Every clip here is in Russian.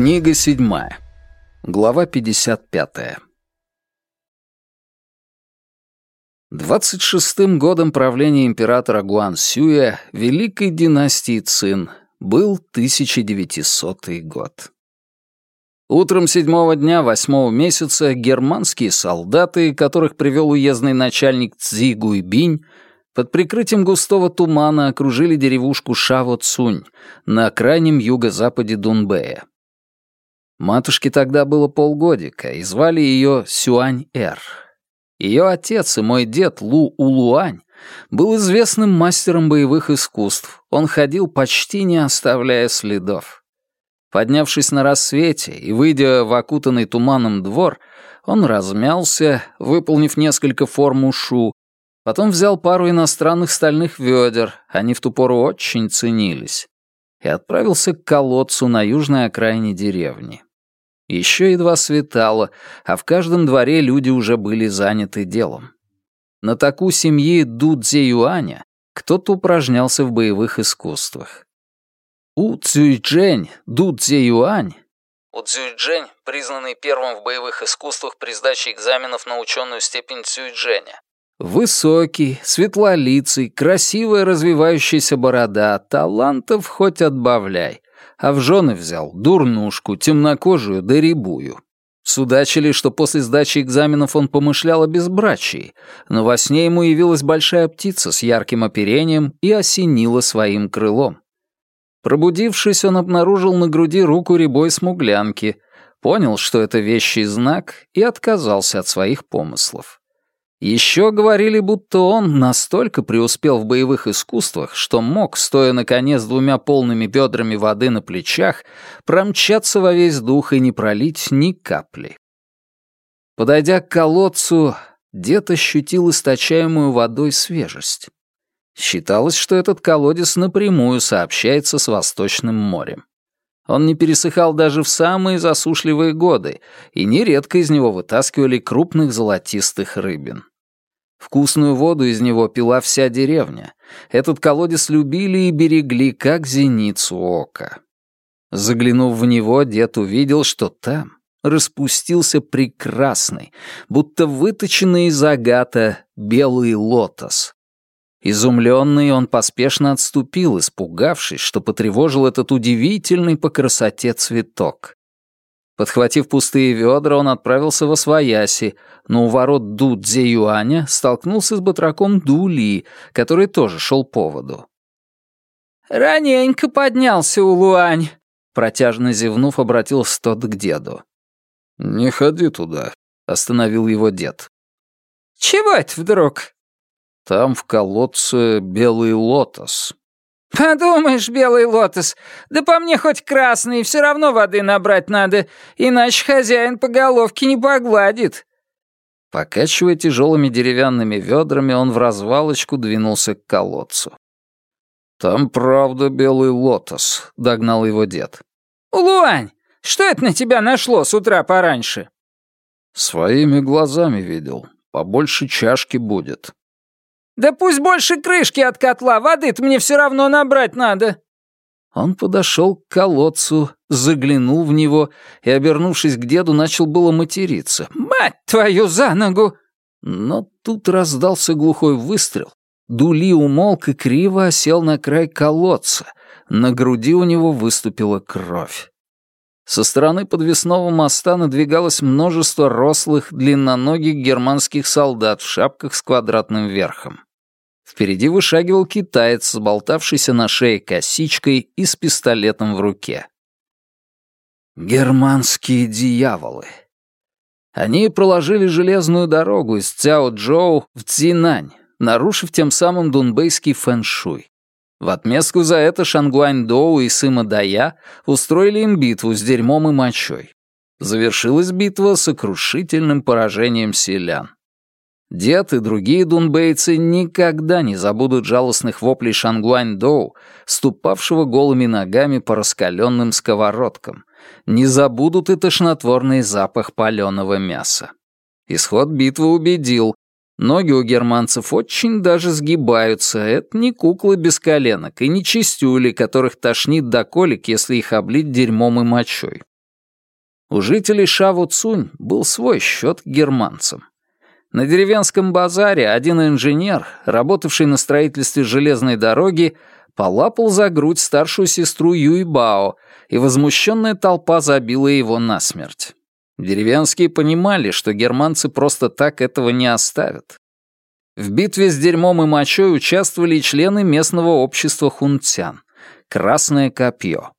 Книга седьмая. Глава 55. Двадцать шестым годом правления императора Гуан Сюя Великой династии Цин был 1900 год. Утром седьмого дня восьмого месяца германские солдаты, которых привел уездный начальник Цзи Гуйбинь, под прикрытием густого тумана окружили деревушку Шаво-Цунь на крайнем юго-западе Дунбэя. Матушке тогда было полгодика, и звали ее Сюань-Эр. Ее отец и мой дед Лу Улуань был известным мастером боевых искусств. Он ходил почти не оставляя следов. Поднявшись на рассвете и выйдя в окутанный туманом двор, он размялся, выполнив несколько форм ушу, потом взял пару иностранных стальных ведер, они в ту пору очень ценились, и отправился к колодцу на южной окраине деревни. Еще едва светало, а в каждом дворе люди уже были заняты делом. На таку семьи Ду Цзеюаня кто-то упражнялся в боевых искусствах. У Цюйчжэнь Ду Цзеюань у Цзюйчжэнь, признанный первым в боевых искусствах при сдаче экзаменов на ученую степень Цюйчжэня. Высокий, светлолицый, красивая развивающаяся борода, талантов хоть отбавляй а в жены взял дурнушку, темнокожую да рябую. Судачили, что после сдачи экзаменов он помышлял о безбрачии, но во сне ему явилась большая птица с ярким оперением и осенила своим крылом. Пробудившись, он обнаружил на груди руку рябой смуглянки, понял, что это вещий знак, и отказался от своих помыслов. Еще говорили, будто он настолько преуспел в боевых искусствах, что мог, стоя на коне с двумя полными бедрами воды на плечах, промчаться во весь дух и не пролить ни капли. Подойдя к колодцу, дед ощутил источаемую водой свежесть. Считалось, что этот колодец напрямую сообщается с Восточным морем. Он не пересыхал даже в самые засушливые годы, и нередко из него вытаскивали крупных золотистых рыбин. Вкусную воду из него пила вся деревня. Этот колодец любили и берегли, как зеницу ока. Заглянув в него, дед увидел, что там распустился прекрасный, будто выточенный из агата, белый лотос. Изумленный, он поспешно отступил, испугавшись, что потревожил этот удивительный по красоте цветок. Подхватив пустые ведра, он отправился во Свояси, но у ворот Ду Дзе Юаня столкнулся с батраком Ду Ли, который тоже шел по воду. «Раненько поднялся Улуань», — протяжно зевнув, обратился тот к деду. «Не ходи туда», — остановил его дед. «Чего это вдруг?» «Там в колодце белый лотос», «Подумаешь, белый лотос, да по мне хоть красный, все равно воды набрать надо, иначе хозяин по головке не погладит». Покачивая тяжелыми деревянными ведрами, он в развалочку двинулся к колодцу. «Там правда белый лотос», — догнал его дед. «Улуань, что это на тебя нашло с утра пораньше?» «Своими глазами видел. Побольше чашки будет». «Да пусть больше крышки от котла, воды-то мне все равно набрать надо». Он подошел к колодцу, заглянул в него и, обернувшись к деду, начал было материться. «Мать твою за ногу!» Но тут раздался глухой выстрел. Дули умолк и криво осел на край колодца. На груди у него выступила кровь. Со стороны подвесного моста надвигалось множество рослых, длинноногих германских солдат в шапках с квадратным верхом. Впереди вышагивал китаец, болтавшийся на шее косичкой и с пистолетом в руке. Германские дьяволы. Они проложили железную дорогу из Цяо-Джоу в Цзинань, нарушив тем самым дунбейский фэншуй. В отместку за это Шангуань-Доу и Сыма Дая устроили им битву с дерьмом и мочой. Завершилась битва сокрушительным поражением селян. Дед и другие дунбейцы никогда не забудут жалостных воплей Шангуань-Доу, ступавшего голыми ногами по раскаленным сковородкам. Не забудут и тошнотворный запах паленого мяса. Исход битвы убедил. Ноги у германцев очень даже сгибаются. Это не куклы без коленок и не чистюли, которых тошнит до колик, если их облить дерьмом и мочой. У жителей Шаву-Цунь был свой счет к германцам. На деревенском базаре один инженер, работавший на строительстве железной дороги, полапал за грудь старшую сестру Юйбао, и возмущенная толпа забила его насмерть. Деревенские понимали, что германцы просто так этого не оставят. В битве с дерьмом и мочой участвовали и члены местного общества хунцян — «Красное копье».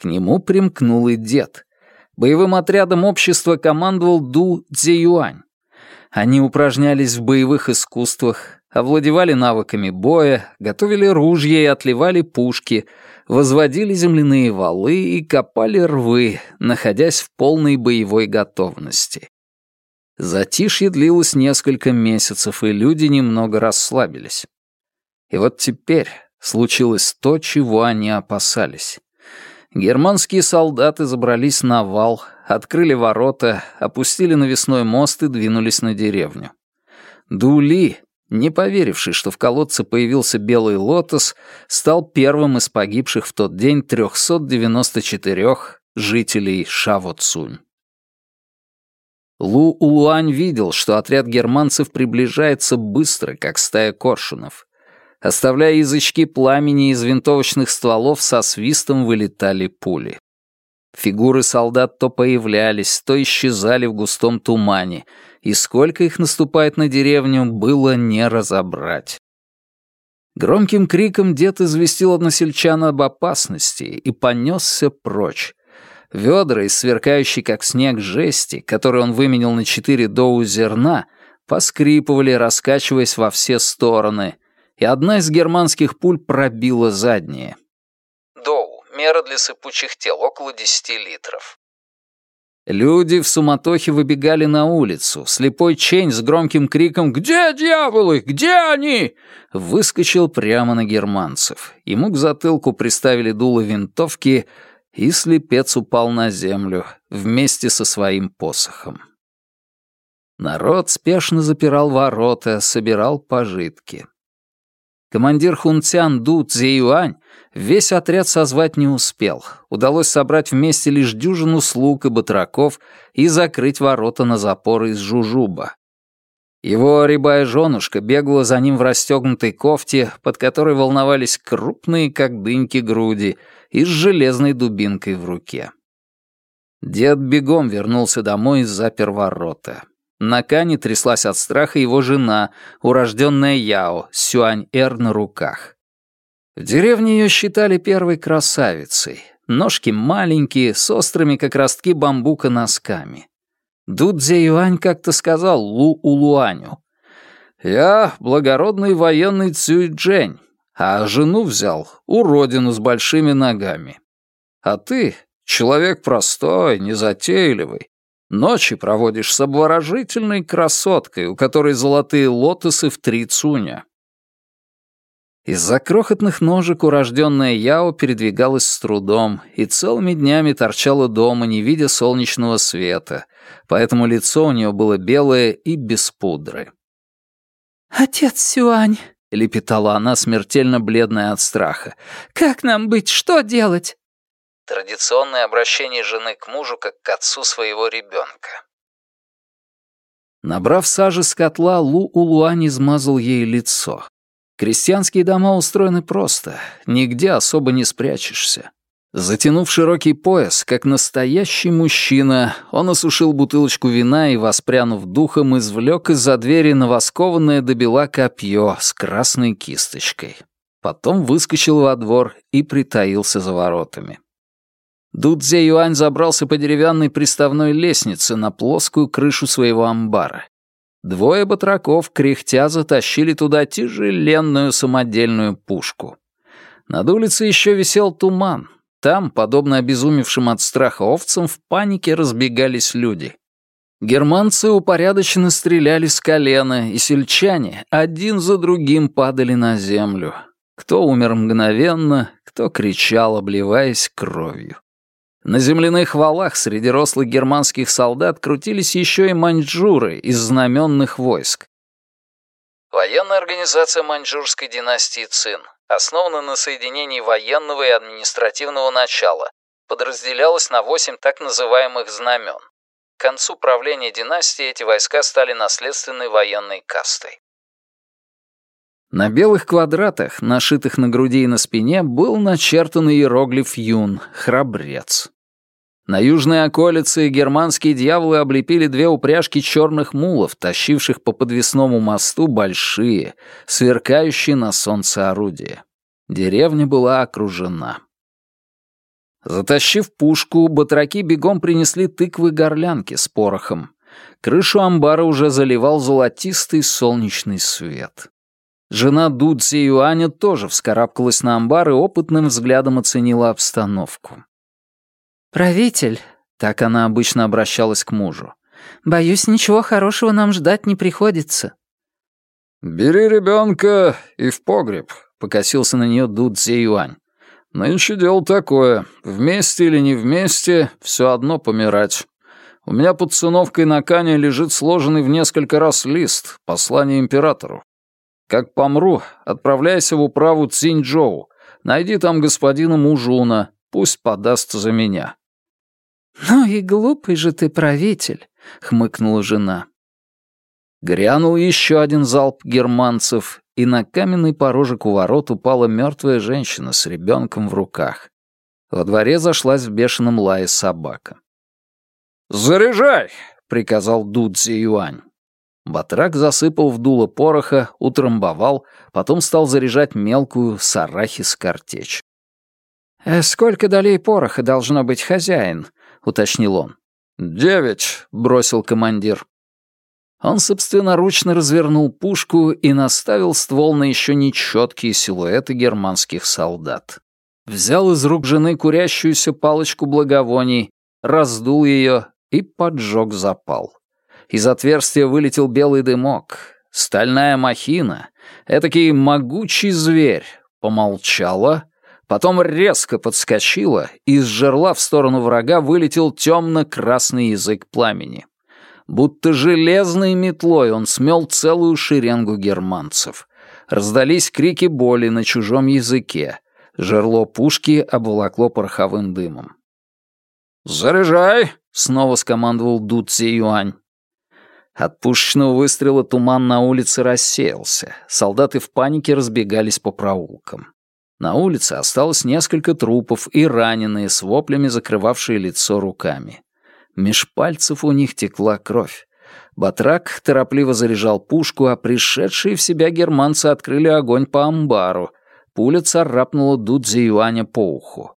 К нему примкнул и дед. Боевым отрядом общества командовал Ду Цзеюань. Они упражнялись в боевых искусствах, овладевали навыками боя, готовили ружья и отливали пушки, возводили земляные валы и копали рвы, находясь в полной боевой готовности. Затишье длилось несколько месяцев, и люди немного расслабились. И вот теперь случилось то, чего они опасались. Германские солдаты забрались на вал, открыли ворота, опустили навесной мост и двинулись на деревню. Дули, не поверивший, что в колодце появился белый лотос, стал первым из погибших в тот день 394 жителей Шавоцунь. Лу Улуань видел, что отряд германцев приближается быстро, как стая коршунов. Оставляя язычки пламени из винтовочных стволов, со свистом вылетали пули. Фигуры солдат то появлялись, то исчезали в густом тумане, и сколько их наступает на деревню, было не разобрать. Громким криком дед известил односельчан об опасности и понесся прочь. Ведра из сверкающей как снег жести, которые он выменил на четыре доу зерна, поскрипывали, раскачиваясь во все стороны, и одна из германских пуль пробила задние. Доу — мера для сыпучих тел, около 10 литров. Люди в суматохе выбегали на улицу. Слепой Чень с громким криком «Где дьяволы? Где они?» выскочил прямо на германцев. Ему к затылку приставили дуло винтовки, и слепец упал на землю вместе со своим посохом. Народ спешно запирал ворота, собирал пожитки. Командир Хунцян Ду Цзеюань весь отряд созвать не успел. Удалось собрать вместе лишь дюжину слуг и батраков и закрыть ворота на запоры из жужуба. Его рябая женушка бегала за ним в расстегнутой кофте, под которой волновались крупные, как дыньки, груди, и с железной дубинкой в руке. Дед бегом вернулся домой и запер ворота. На Кане тряслась от страха его жена, урожденная Яо, Сюань-Эр на руках. В деревне ее считали первой красавицей. Ножки маленькие, с острыми, как ростки бамбука, носками. Дудзе Юань как-то сказал Лу Улуаню. «Я благородный военный Цюй Джень, а жену взял уродину с большими ногами. А ты человек простой, незатейливый, Ночи проводишь с обворожительной красоткой, у которой золотые лотосы в три цуня. Из-за крохотных ножек урожденная Яо передвигалась с трудом и целыми днями торчала дома, не видя солнечного света, поэтому лицо у нее было белое и без пудры. «Отец Сюань», — лепетала она, смертельно бледная от страха, — «как нам быть, что делать?» Традиционное обращение жены к мужу как к отцу своего ребенка. Набрав сажи с котла, Лу Улуань измазал ей лицо. Крестьянские дома устроены просто, нигде особо не спрячешься. Затянув широкий пояс, как настоящий мужчина, он осушил бутылочку вина и, воспрянув духом, извлек из-за двери новоскованное до бела копье с красной кисточкой. Потом выскочил во двор и притаился за воротами. Дудзе Юань забрался по деревянной приставной лестнице на плоскую крышу своего амбара. Двое батраков, кряхтя, затащили туда тяжеленную самодельную пушку. Над улицей еще висел туман. Там, подобно обезумевшим от страха овцам, в панике разбегались люди. Германцы упорядоченно стреляли с колена, и сельчане один за другим падали на землю. Кто умер мгновенно, кто кричал, обливаясь кровью. На земляных валах среди рослых германских солдат крутились еще и маньчжуры из знаменных войск. Военная организация маньчжурской династии Цин основана на соединении военного и административного начала, подразделялось на восемь так называемых знамен. К концу правления династии эти войска стали наследственной военной кастой. На белых квадратах, нашитых на груди и на спине, был начертан иероглиф «Юн» — «Храбрец». На южной околице германские дьяволы облепили две упряжки черных мулов, тащивших по подвесному мосту большие, сверкающие на солнце орудия. Деревня была окружена. Затащив пушку, батраки бегом принесли тыквы-горлянки с порохом. Крышу амбара уже заливал золотистый солнечный свет. Жена Дудзи Юаня тоже вскарабкалась на амбар и опытным взглядом оценила обстановку. «Правитель», — так она обычно обращалась к мужу, «боюсь, ничего хорошего нам ждать не приходится». «Бери ребенка и в погреб», — покосился на нее Дудзи Юань. «Нынче дело такое. Вместе или не вместе, все одно помирать. У меня под сыновкой на кане лежит сложенный в несколько раз лист, послание императору. Как помру, отправляйся в управу Цинь-Джоу. Найди там господина Мужуна, пусть подаст за меня». «Ну и глупый же ты правитель», — хмыкнула жена. Грянул еще один залп германцев, и на каменный порожек у ворот упала мертвая женщина с ребенком в руках. Во дворе зашлась в бешеном лае собака. «Заряжай!» — приказал Дудзи Юань. Батрак засыпал в дуло пороха, утрамбовал, потом стал заряжать мелкую сарахис-картечь. «Э, «Сколько долей пороха должно быть хозяин?» — уточнил он. «Девять», — бросил командир. Он собственноручно развернул пушку и наставил ствол на еще нечеткие силуэты германских солдат. Взял из рук жены курящуюся палочку благовоний, раздул ее и поджег запал. Из отверстия вылетел белый дымок. Стальная махина, этакий могучий зверь, помолчала, потом резко подскочила, и из жерла в сторону врага вылетел темно-красный язык пламени. Будто железной метлой он смел целую шеренгу германцев. Раздались крики боли на чужом языке. Жерло пушки обволокло пороховым дымом. «Заряжай!» — снова скомандовал Дудзи Юань. От пушечного выстрела туман на улице рассеялся. Солдаты в панике разбегались по проулкам. На улице осталось несколько трупов и раненые с воплями, закрывавшие лицо руками. Меж пальцев у них текла кровь. Батрак торопливо заряжал пушку, а пришедшие в себя германцы открыли огонь по амбару. Пуля царапнула Дудзи Юаня по уху.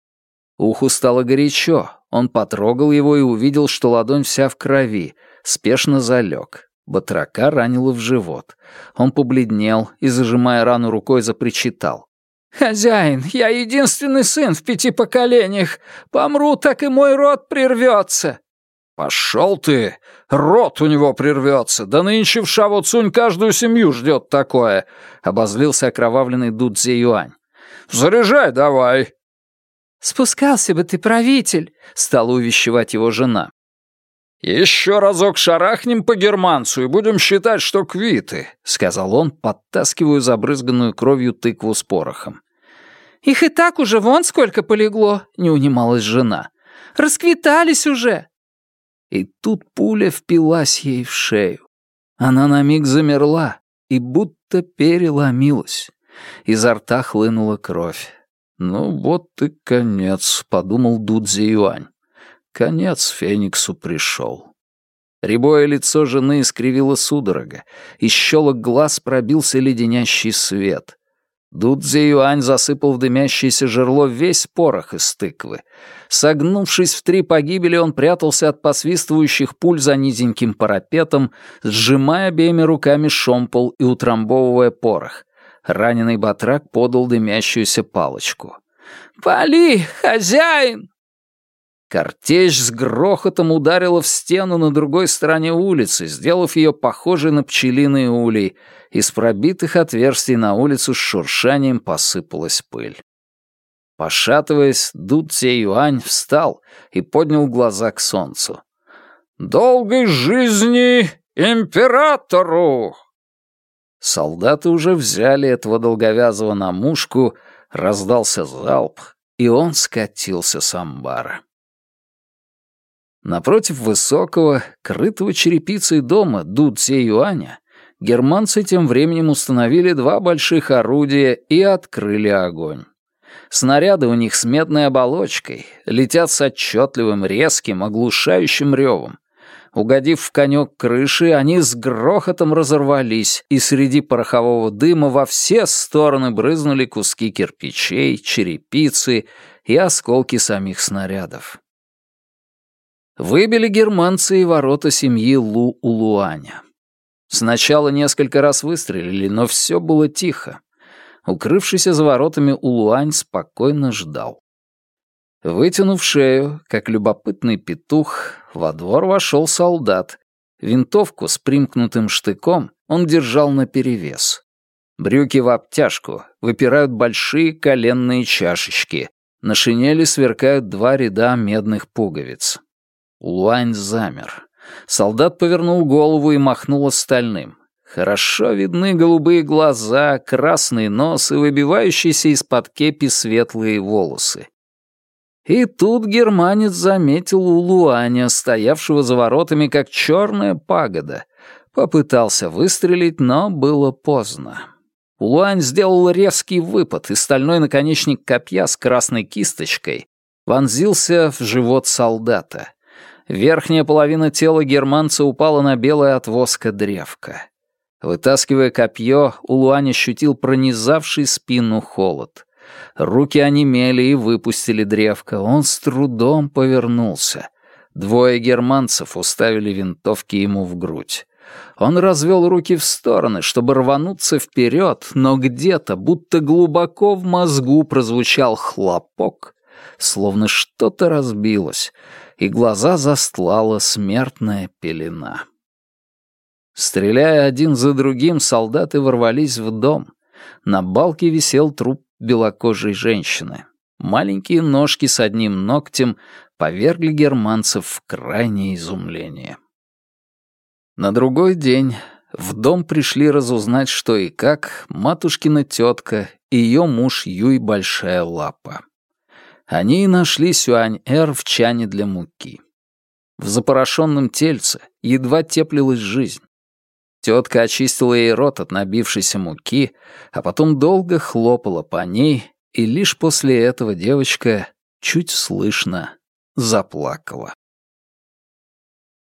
Уху стало горячо. Он потрогал его и увидел, что ладонь вся в крови, спешно залег. Батрака ранило в живот. Он побледнел и, зажимая рану рукой, запричитал. «Хозяин, я единственный сын в пяти поколениях. Помру, так и мой род прервется». «Пошел ты! Рот у него прервется! Да нынче в Шавоцунь каждую семью ждет такое!» — обозлился окровавленный Дудзи Юань. «Заряжай давай!» «Спускался бы ты, правитель!» — стала увещевать его жена. «Еще разок шарахнем по германцу и будем считать, что квиты», — сказал он, подтаскивая забрызганную кровью тыкву с порохом. «Их и так уже вон сколько полегло», — не унималась жена. «Расквитались уже!» И тут пуля впилась ей в шею. Она на миг замерла и будто переломилась. Изо рта хлынула кровь. «Ну вот и конец», — подумал Дудзи Юань. Конец Фениксу пришел. Рябое лицо жены искривило судорога, из щелок глаз пробился леденящий свет. Дудзи Юань засыпал в дымящееся жерло весь порох из тыквы. Согнувшись в три погибели, он прятался от посвистывающих пуль за низеньким парапетом, сжимая обеими руками шомпол и утрамбовывая порох. Раненый батрак подал дымящуюся палочку. «Пали, хозяин!» Картечь с грохотом ударила в стену на другой стороне улицы, сделав ее похожей на пчелиные улей. Из пробитых отверстий на улицу с шуршанием посыпалась пыль. Пошатываясь, Ду Цей Юань встал и поднял глаза к солнцу. «Долгой жизни императору!» Солдаты уже взяли этого долговязого на мушку, раздался залп, и он скатился с амбара. Напротив высокого, крытого черепицей дома Дудзе Юаня германцы тем временем установили два больших орудия и открыли огонь. Снаряды у них с медной оболочкой летят с отчетливым, резким, оглушающим ревом. Угодив в конек крыши, они с грохотом разорвались, и среди порохового дыма во все стороны брызнули куски кирпичей, черепицы и осколки самих снарядов. Выбили германцы и ворота семьи Лу-Улуаня. Сначала несколько раз выстрелили, но все было тихо. Укрывшийся за воротами Улуань спокойно ждал. Вытянув шею, как любопытный петух, во двор вошел солдат. Винтовку с примкнутым штыком он держал наперевес. Брюки в обтяжку, выпирают большие коленные чашечки. На шинели сверкают два ряда медных пуговиц. Улуань замер. Солдат повернул голову и махнул остальным. Хорошо видны голубые глаза, красный нос и выбивающиеся из-под кепи светлые волосы. И тут германец заметил Улуаня, стоявшего за воротами, как черная пагода. Попытался выстрелить, но было поздно. Улуань сделал резкий выпад, и стальной наконечник копья с красной кисточкой вонзился в живот солдата. Верхняя половина тела германца упала на белое от воска древко. Вытаскивая копье, Улуань ощутил пронизавший спину холод. Руки онемели и выпустили древко. Он с трудом повернулся. Двое германцев уставили винтовки ему в грудь. Он развел руки в стороны, чтобы рвануться вперед, но где-то, будто глубоко в мозгу, прозвучал хлопок, словно что-то разбилось, и глаза застлала смертная пелена. Стреляя один за другим, солдаты ворвались в дом. На балке висел труп белокожей женщины. Маленькие ножки с одним ногтем повергли германцев в крайнее изумление. На другой день в дом пришли разузнать, что и как, матушкина тетка и ее муж Юй Большая Лапа. Они и нашли Сюань-Эр в чане для муки. В запорошенном тельце едва теплилась жизнь. Тетка очистила ей рот от набившейся муки, а потом долго хлопала по ней, и лишь после этого девочка чуть слышно заплакала.